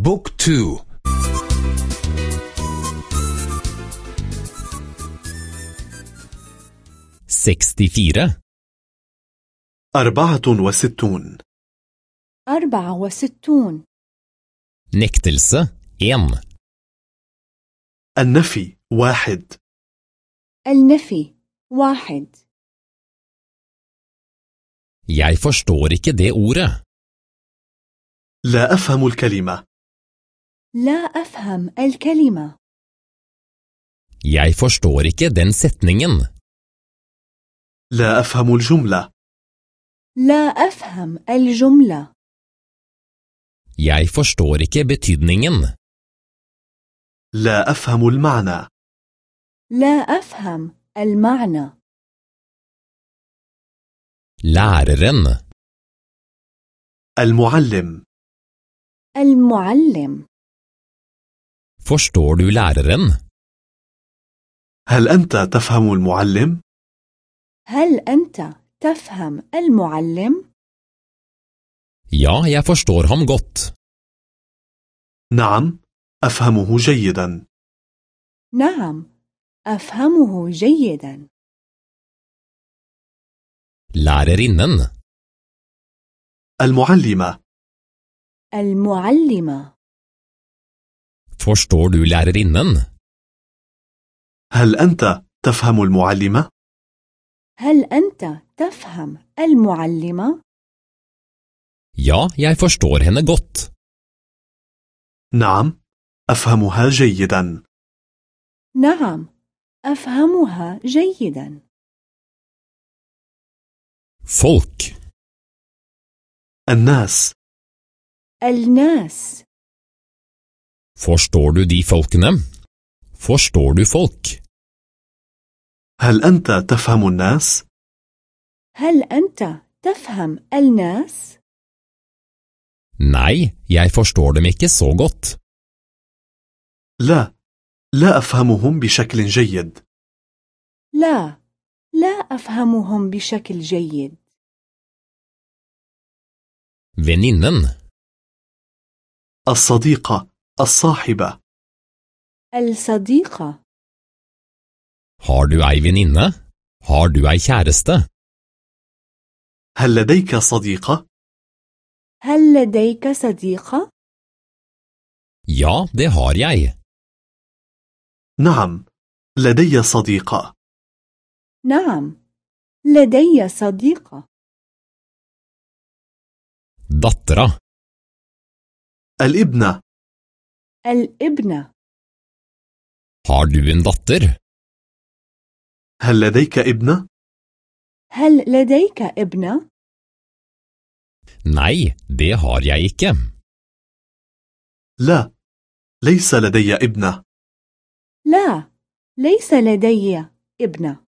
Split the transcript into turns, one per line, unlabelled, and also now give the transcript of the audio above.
book two.
seksti
أربعة وستون.
أربعة وستون.
Nektelse 1.
النفي واحد.
النفي واحد.
Jeg forstår ikke det ordet.
لا أفهم الكلمة.
لا أفهم الكلمة.
Jeg forstår ikke den setningen.
لا أفهم الجملة.
لا أفهم الجملة.
Jeg forstår ikke betydningen.
لا أفهم المعنى.
لا أفهم المعنى.
Læreren.
المعلم.
المعلم.
Forstår du læreren?
هل أنت تفهم المعلم؟
هل أنت تفهم المعلم؟
Ja, jeg forstår ham godt.
نعم أفهمه جيدا
نعم أفهمه جيدا
Lærerinnen.
المعلمة
المعلمة
Forstår du lærerinnen?
هل أنت تفهم المعلمة؟
هل أنت تفهم المعلمة؟
Ja, jeg forstår henne godt.
نعم أفهمها جيدا
نعم أفهمها جيدا
Folk.
الناس
الناس
Forstår du de folkene? Forstår du folk?
هل أنت تفهم الناس؟
هل أنت تفهم الناس؟
Nei, jeg forstår dem ikke så godt.
لا لا أفهمهم بشكل جيد
لا لا أفهمهم بشكل جيد
Venninnen.
الصديقة الصاحبة
الصديقة
Har du ei venninne? Har du ei kjæreste?
هل لديك صديقة؟
هل لديك صديقة؟
Ja, det har jeg.
نعم لدي صديقة
نعم لدي صديقة
Dattera.
الابنة
الابنة
Har du en datter?
هل لديك ابنة؟
هل لديك ابنة؟
Nei, det har jeg ikke.
لا ليس لدي ابنة
لا ليس لدي ابنة